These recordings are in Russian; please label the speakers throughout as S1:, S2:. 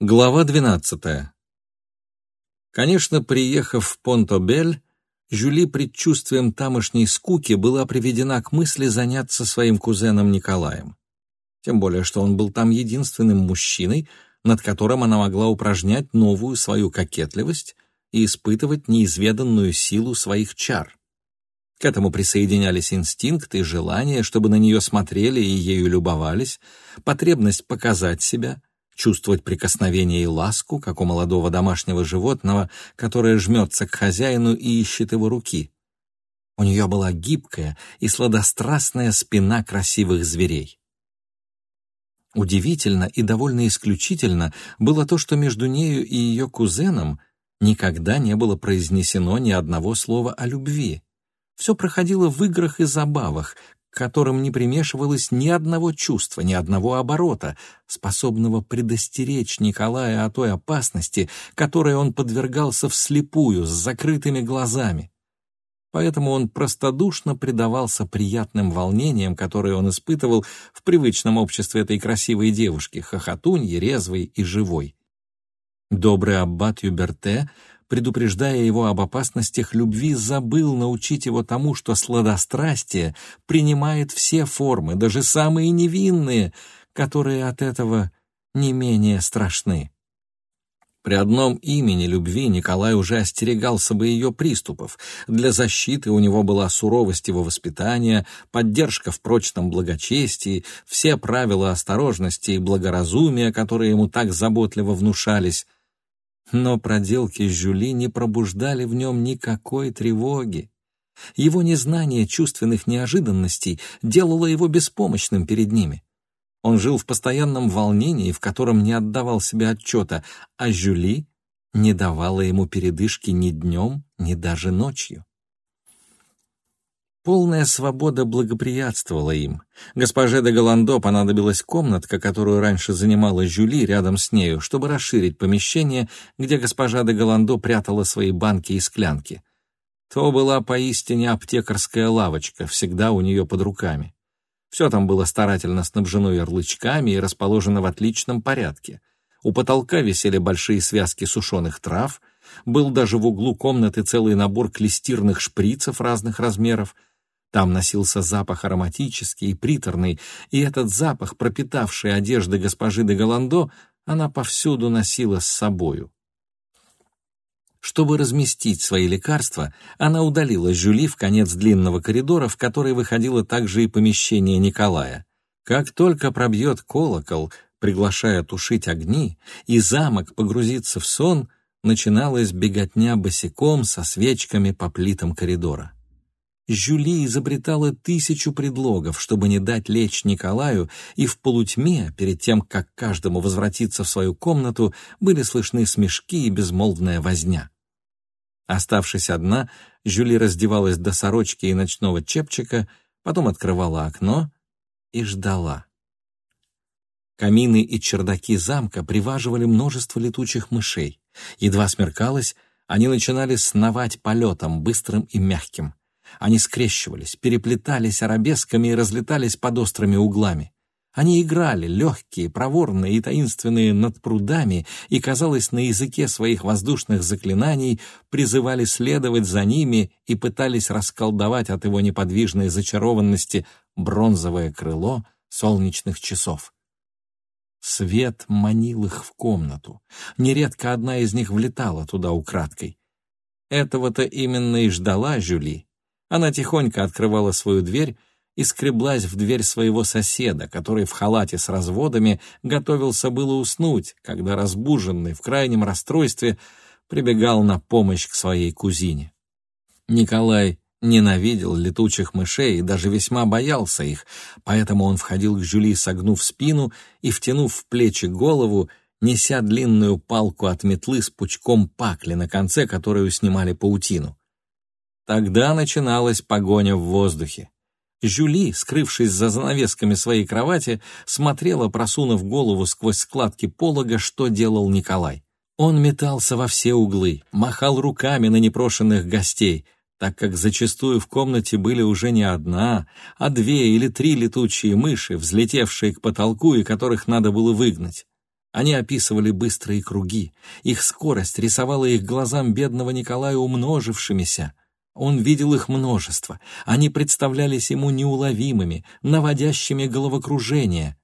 S1: Глава 12. Конечно, приехав в Понто-Бель, Жюли предчувствием тамошней скуки была приведена к мысли заняться своим кузеном Николаем. Тем более, что он был там единственным мужчиной, над которым она могла упражнять новую свою кокетливость и испытывать неизведанную силу своих чар. К этому присоединялись инстинкт и желание, чтобы на нее смотрели и ею любовались, потребность показать себя — чувствовать прикосновение и ласку, как у молодого домашнего животного, которое жмется к хозяину и ищет его руки. У нее была гибкая и сладострастная спина красивых зверей. Удивительно и довольно исключительно было то, что между нею и ее кузеном никогда не было произнесено ни одного слова о любви. Все проходило в играх и забавах, которым не примешивалось ни одного чувства, ни одного оборота, способного предостеречь Николая о той опасности, которой он подвергался вслепую, с закрытыми глазами. Поэтому он простодушно предавался приятным волнениям, которые он испытывал в привычном обществе этой красивой девушки, хохотуньи, резвой и живой. Добрый аббат Юберте — предупреждая его об опасностях любви, забыл научить его тому, что сладострастие принимает все формы, даже самые невинные, которые от этого не менее страшны. При одном имени любви Николай уже остерегался бы ее приступов. Для защиты у него была суровость его воспитания, поддержка в прочном благочестии, все правила осторожности и благоразумия, которые ему так заботливо внушались. Но проделки Жюли не пробуждали в нем никакой тревоги. Его незнание чувственных неожиданностей делало его беспомощным перед ними. Он жил в постоянном волнении, в котором не отдавал себе отчета, а Жюли не давала ему передышки ни днем, ни даже ночью. Полная свобода благоприятствовала им. Госпоже де Голландо понадобилась комнатка, которую раньше занимала Жюли рядом с нею, чтобы расширить помещение, где госпожа де Голландо прятала свои банки и склянки. То была поистине аптекарская лавочка, всегда у нее под руками. Все там было старательно снабжено ярлычками и расположено в отличном порядке. У потолка висели большие связки сушеных трав, был даже в углу комнаты целый набор клестирных шприцев разных размеров — там носился запах ароматический и приторный, и этот запах, пропитавший одежды госпожи де Голландо, она повсюду носила с собою. Чтобы разместить свои лекарства, она удалила Жюли в конец длинного коридора, в который выходило также и помещение Николая. Как только пробьет колокол, приглашая тушить огни, и замок погрузится в сон, начиналась беготня босиком со свечками по плитам коридора. Жюли изобретала тысячу предлогов, чтобы не дать лечь Николаю, и в полутьме, перед тем, как каждому возвратиться в свою комнату, были слышны смешки и безмолвная возня. Оставшись одна, Жюли раздевалась до сорочки и ночного чепчика, потом открывала окно и ждала. Камины и чердаки замка приваживали множество летучих мышей. Едва смеркалось, они начинали сновать полетом, быстрым и мягким — они скрещивались, переплетались арабесками и разлетались под острыми углами. Они играли, легкие, проворные и таинственные над прудами, и, казалось, на языке своих воздушных заклинаний призывали следовать за ними и пытались расколдовать от его неподвижной зачарованности бронзовое крыло солнечных часов. Свет манил их в комнату. Нередко одна из них влетала туда украдкой. Этого-то именно и ждала Жюли, она тихонько открывала свою дверь и скреблась в дверь своего соседа, который в халате с разводами готовился было уснуть, когда разбуженный в крайнем расстройстве прибегал на помощь к своей кузине. Николай ненавидел летучих мышей и даже весьма боялся их, поэтому он входил к Жюли, согнув спину и втянув в плечи голову, неся длинную палку от метлы с пучком пакли, на конце которую снимали паутину. Тогда начиналась погоня в воздухе. Жюли, скрывшись за занавесками своей кровати, смотрела, просунув голову сквозь складки полога, что делал Николай. Он метался во все углы, махал руками на непрошенных гостей, так как зачастую в комнате были уже не одна, а две или три летучие мыши, взлетевшие к потолку и которых надо было выгнать. Они описывали быстрые круги. Их скорость рисовала их глазам бедного Николая умножившимися. Он видел их множество. Они представлялись ему неуловимыми, наводящими головокружение.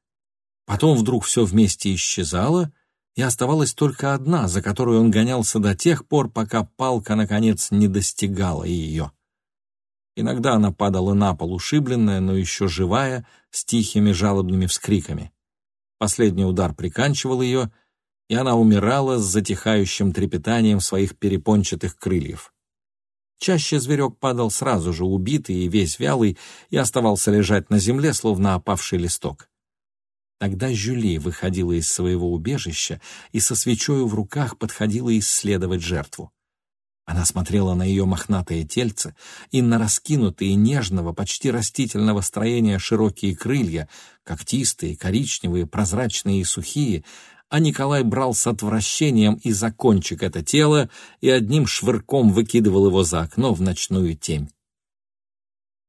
S1: Потом вдруг все вместе исчезало, и оставалась только одна, за которую он гонялся до тех пор, пока палка, наконец, не достигала ее. Иногда она падала на пол, ушибленная, но еще живая, с тихими жалобными вскриками. Последний удар приканчивал ее, и она умирала с затихающим трепетанием своих перепончатых крыльев. Чаще зверек падал сразу же, убитый и весь вялый, и оставался лежать на земле, словно опавший листок. Тогда Жюли выходила из своего убежища и со свечою в руках подходила исследовать жертву. Она смотрела на ее мохнатое тельце и на раскинутые нежного, почти растительного строения широкие крылья, когтистые, коричневые, прозрачные и сухие, а Николай брал с отвращением и за кончик это тело и одним швырком выкидывал его за окно в ночную темь.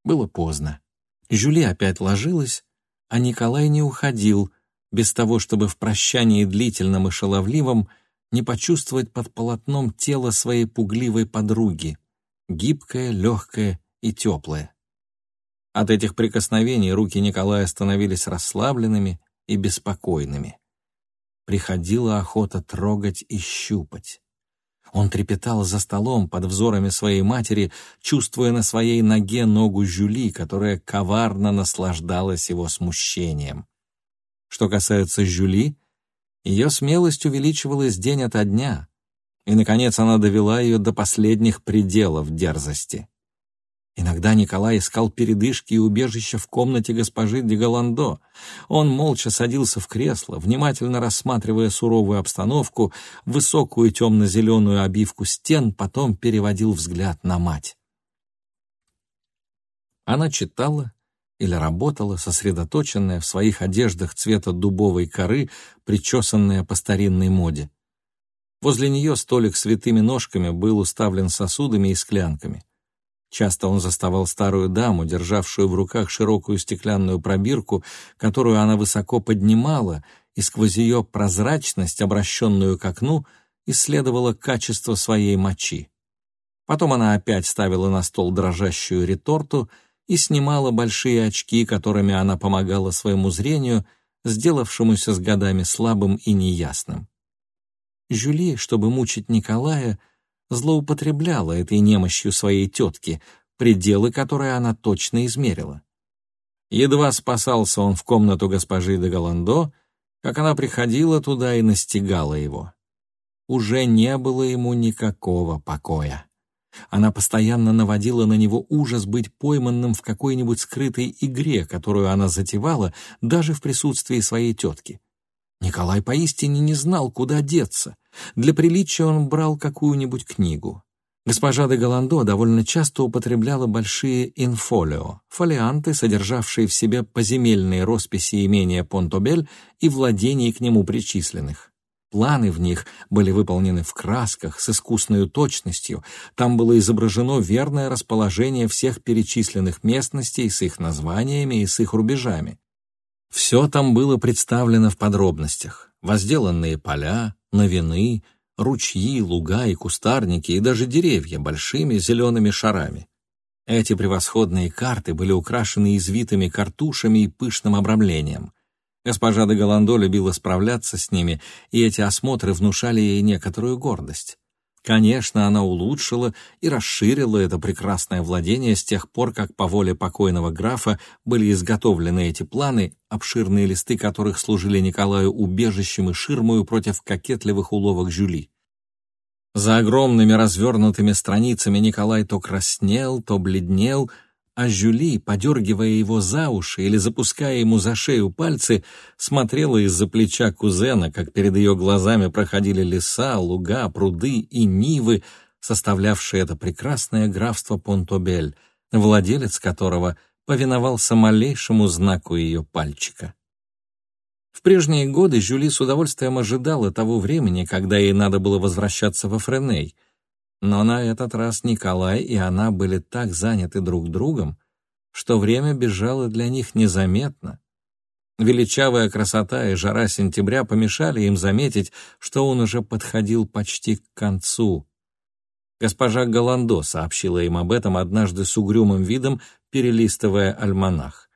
S1: Было поздно. Жюли опять ложилась, а Николай не уходил, без того, чтобы в прощании длительном и шаловливом — не почувствовать под полотном тело своей пугливой подруги, гибкое, легкое и теплое. От этих прикосновений руки Николая становились расслабленными и беспокойными. Приходила охота трогать и щупать. Он трепетал за столом под взорами своей матери, чувствуя на своей ноге ногу Жюли, которая коварно наслаждалась его смущением. Что касается Жюли, ее смелость увеличивалась день ото дня, и, наконец, она довела ее до последних пределов дерзости. Иногда Николай искал передышки и убежища в комнате госпожи де Голландо. Он молча садился в кресло, внимательно рассматривая суровую обстановку, высокую темно-зеленую обивку стен, потом переводил взгляд на мать. Она читала, или работала, сосредоточенная в своих одеждах цвета дубовой коры, причесанная по старинной моде. Возле нее столик с витыми ножками был уставлен сосудами и склянками. Часто он заставал старую даму, державшую в руках широкую стеклянную пробирку, которую она высоко поднимала, и сквозь ее прозрачность, обращенную к окну, исследовала качество своей мочи. Потом она опять ставила на стол дрожащую реторту — и снимала большие очки, которыми она помогала своему зрению, сделавшемуся с годами слабым и неясным. Жюли, чтобы мучить Николая, злоупотребляла этой немощью своей тетки, пределы которой она точно измерила. Едва спасался он в комнату госпожи де Голландо, как она приходила туда и настигала его. Уже не было ему никакого покоя. Она постоянно наводила на него ужас быть пойманным в какой-нибудь скрытой игре, которую она затевала даже в присутствии своей тетки. Николай поистине не знал, куда деться. Для приличия он брал какую-нибудь книгу. Госпожа де Голландо довольно часто употребляла большие инфолио, фолианты, содержавшие в себе поземельные росписи имения Понтобель и владений к нему причисленных. Планы в них были выполнены в красках с искусной точностью. Там было изображено верное расположение всех перечисленных местностей с их названиями и с их рубежами. Все там было представлено в подробностях. Возделанные поля, новины, ручьи, луга и кустарники, и даже деревья большими зелеными шарами. Эти превосходные карты были украшены извитыми картушами и пышным обрамлением — Госпожа де Голландо любила справляться с ними, и эти осмотры внушали ей некоторую гордость. Конечно, она улучшила и расширила это прекрасное владение с тех пор, как по воле покойного графа были изготовлены эти планы, обширные листы которых служили Николаю убежищем и ширмою против кокетливых уловок Жюли. За огромными развернутыми страницами Николай то краснел, то бледнел, а Жюли, подергивая его за уши или запуская ему за шею пальцы, смотрела из-за плеча кузена, как перед ее глазами проходили леса, луга, пруды и нивы, составлявшие это прекрасное графство Понтобель, владелец которого повиновался малейшему знаку ее пальчика. В прежние годы Жюли с удовольствием ожидала того времени, когда ей надо было возвращаться во Френей — но на этот раз Николай и она были так заняты друг другом, что время бежало для них незаметно. Величавая красота и жара сентября помешали им заметить, что он уже подходил почти к концу. Госпожа Голландо сообщила им об этом однажды с угрюмым видом, перелистывая альманах.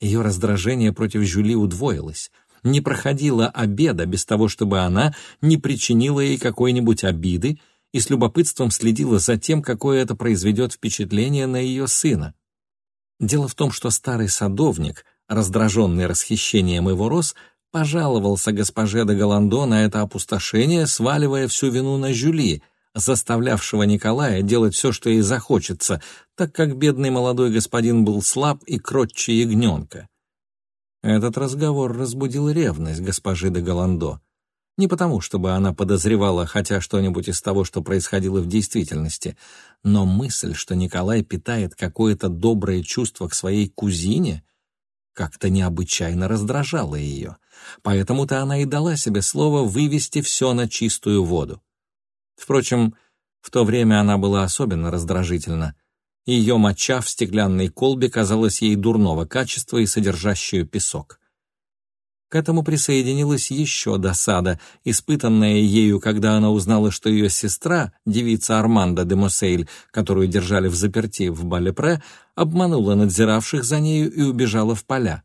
S1: Ее раздражение против Жюли удвоилось. Не проходило обеда без того, чтобы она не причинила ей какой-нибудь обиды и с любопытством следила за тем, какое это произведет впечатление на ее сына. Дело в том, что старый садовник, раздраженный расхищением его роз, пожаловался госпоже де Голландо на это опустошение, сваливая всю вину на Жюли, заставлявшего Николая делать все, что ей захочется, так как бедный молодой господин был слаб и кротче ягненка. Этот разговор разбудил ревность госпожи де Голландо. Не потому, чтобы она подозревала хотя что-нибудь из того, что происходило в действительности, но мысль, что Николай питает какое-то доброе чувство к своей кузине, как-то необычайно раздражала ее. Поэтому-то она и дала себе слово вывести все на чистую воду. Впрочем, в то время она была особенно раздражительна. Ее моча в стеклянной колбе казалась ей дурного качества и содержащую песок. К этому присоединилась еще досада, испытанная ею, когда она узнала, что ее сестра, девица Арманда де Мосейль, которую держали в заперти в Балепре, обманула надзиравших за нею и убежала в поля.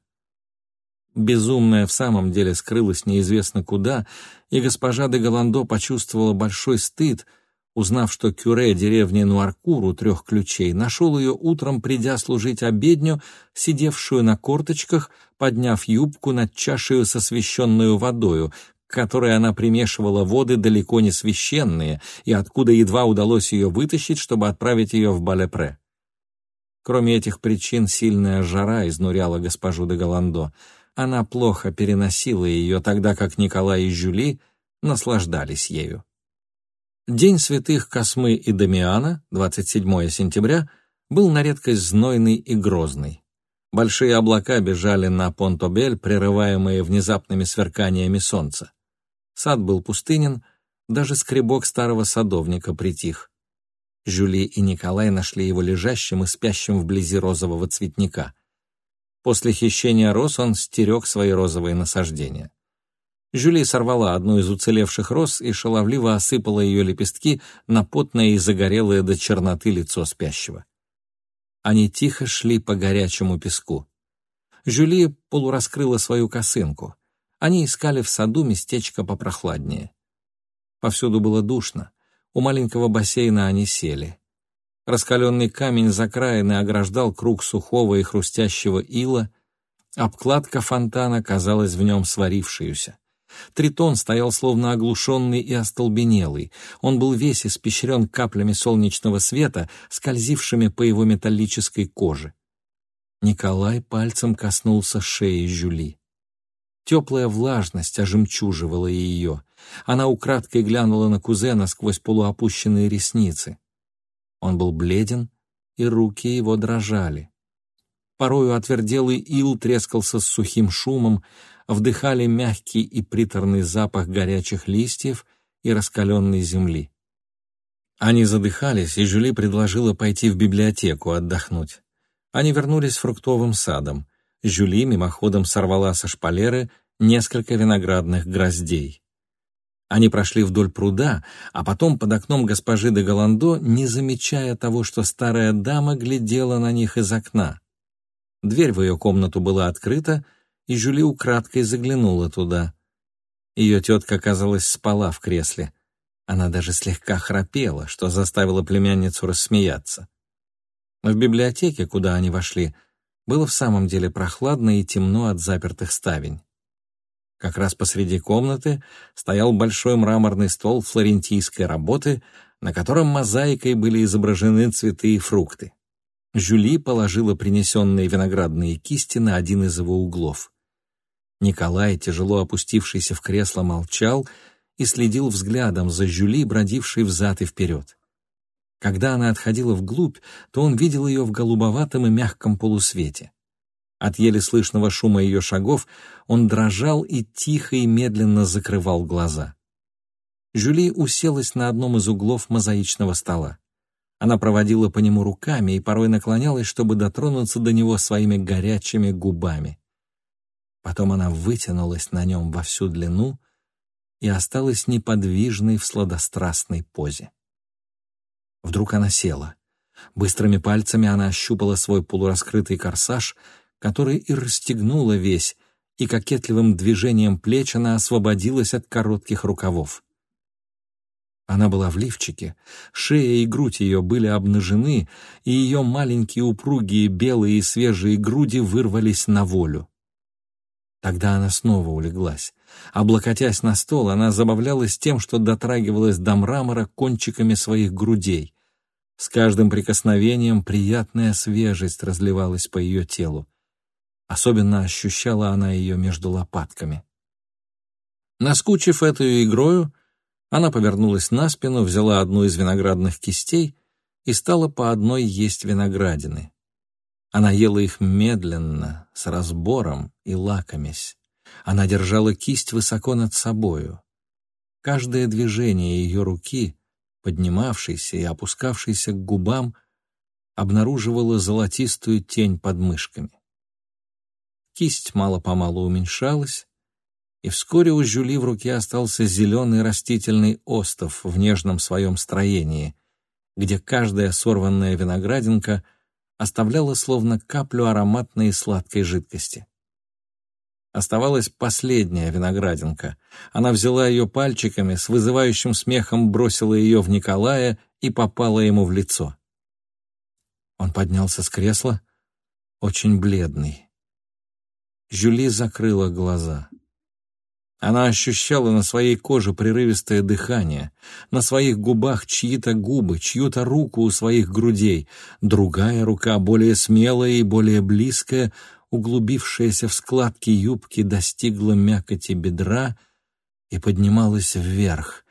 S1: Безумная в самом деле скрылась неизвестно куда, и госпожа де Голландо почувствовала большой стыд — узнав, что кюре деревни Нуаркур у трех ключей нашел ее утром, придя служить обедню, сидевшую на корточках, подняв юбку над чашею со священную водою, к которой она примешивала воды далеко не священные, и откуда едва удалось ее вытащить, чтобы отправить ее в Балепре. Кроме этих причин, сильная жара изнуряла госпожу де Голландо. Она плохо переносила ее, тогда как Николай и Жюли наслаждались ею. День святых Космы и Дамиана, 27 сентября, был на редкость знойный и грозный. Большие облака бежали на Понтобель, прерываемые внезапными сверканиями солнца. Сад был пустынен, даже скребок старого садовника притих. Жюли и Николай нашли его лежащим и спящим вблизи розового цветника. После хищения роз он стерег свои розовые насаждения. Жюли сорвала одну из уцелевших роз и шаловливо осыпала ее лепестки на потное и загорелое до черноты лицо спящего. Они тихо шли по горячему песку. Жюли полураскрыла свою косынку. Они искали в саду местечко попрохладнее. Повсюду было душно. У маленького бассейна они сели. Раскаленный камень за краины ограждал круг сухого и хрустящего ила, обкладка фонтана казалась в нем сварившуюся. Тритон стоял словно оглушенный и остолбенелый. Он был весь испещрен каплями солнечного света, скользившими по его металлической коже. Николай пальцем коснулся шеи Жюли. Теплая влажность ожемчуживала ее. Она украдкой глянула на кузена сквозь полуопущенные ресницы. Он был бледен, и руки его дрожали. Порою отверделый ил трескался с сухим шумом, вдыхали мягкий и приторный запах горячих листьев и раскаленной земли. Они задыхались, и Жюли предложила пойти в библиотеку отдохнуть. Они вернулись фруктовым садом. Жюли мимоходом сорвала со шпалеры несколько виноградных гроздей. Они прошли вдоль пруда, а потом под окном госпожи де Голландо, не замечая того, что старая дама глядела на них из окна. Дверь в ее комнату была открыта, и Жюли украдкой заглянула туда. Ее тетка, казалось, спала в кресле. Она даже слегка храпела, что заставило племянницу рассмеяться. В библиотеке, куда они вошли, было в самом деле прохладно и темно от запертых ставень. Как раз посреди комнаты стоял большой мраморный стол флорентийской работы, на котором мозаикой были изображены цветы и фрукты. Жюли положила принесенные виноградные кисти на один из его углов. Николай, тяжело опустившийся в кресло, молчал и следил взглядом за Жюли, бродившей взад и вперед. Когда она отходила вглубь, то он видел ее в голубоватом и мягком полусвете. От еле слышного шума ее шагов он дрожал и тихо и медленно закрывал глаза. Жюли уселась на одном из углов мозаичного стола. Она проводила по нему руками и порой наклонялась, чтобы дотронуться до него своими горячими губами. Потом она вытянулась на нем во всю длину и осталась неподвижной в сладострастной позе. Вдруг она села. Быстрыми пальцами она ощупала свой полураскрытый корсаж, который и расстегнула весь, и кокетливым движением плеч она освободилась от коротких рукавов. Она была в лифчике, шея и грудь ее были обнажены, и ее маленькие упругие белые и свежие груди вырвались на волю. Тогда она снова улеглась. Облокотясь на стол, она забавлялась тем, что дотрагивалась до мрамора кончиками своих грудей. С каждым прикосновением приятная свежесть разливалась по ее телу. Особенно ощущала она ее между лопатками. Наскучив эту игрою, она повернулась на спину, взяла одну из виноградных кистей и стала по одной есть виноградины. Она ела их медленно, с разбором и лакомясь. Она держала кисть высоко над собою. Каждое движение ее руки, поднимавшейся и опускавшейся к губам, обнаруживало золотистую тень под мышками. Кисть мало-помалу уменьшалась, и вскоре у Жюли в руке остался зеленый растительный остов в нежном своем строении, где каждая сорванная виноградинка оставляла словно каплю ароматной и сладкой жидкости. Оставалась последняя виноградинка. Она взяла ее пальчиками, с вызывающим смехом бросила ее в Николая и попала ему в лицо. Он поднялся с кресла, очень бледный. Жюли закрыла глаза. Она ощущала на своей коже прерывистое дыхание, на своих губах чьи-то губы, чью-то руку у своих грудей, другая рука, более смелая и более близкая, углубившаяся в складки юбки, достигла мякоти бедра и поднималась вверх,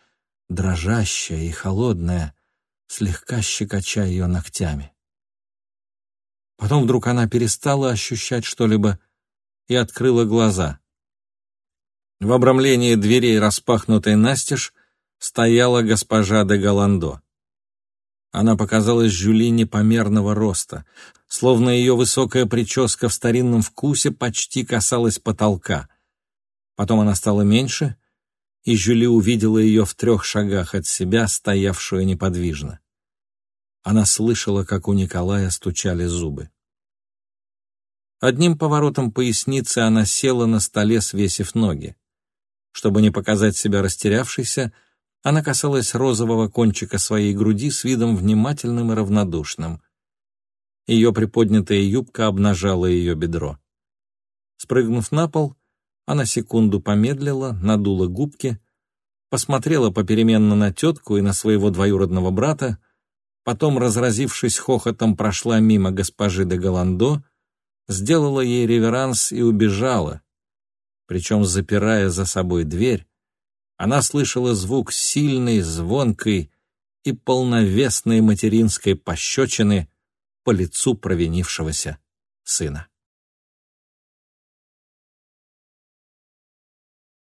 S1: дрожащая и холодная, слегка щекоча ее ногтями. Потом вдруг она перестала ощущать что-либо и открыла глаза. В обрамлении дверей, распахнутой настежь, стояла госпожа де Галандо. Она показалась Жюли непомерного роста, словно ее высокая прическа в старинном вкусе почти касалась потолка. Потом она стала меньше, и Жюли увидела ее в трех шагах от себя, стоявшую неподвижно. Она слышала, как у Николая стучали зубы. Одним поворотом поясницы она села на столе, свесив ноги. Чтобы не показать себя растерявшейся, она касалась розового кончика своей груди с видом внимательным и равнодушным. Ее приподнятая юбка обнажала ее бедро. Спрыгнув на пол, она секунду помедлила, надула губки, посмотрела попеременно на тетку и на своего двоюродного брата, потом, разразившись хохотом, прошла мимо госпожи де Голландо, сделала ей реверанс и убежала. Причем, запирая за собой дверь, она слышала звук сильной, звонкой и полновесной материнской пощечины по лицу провинившегося сына.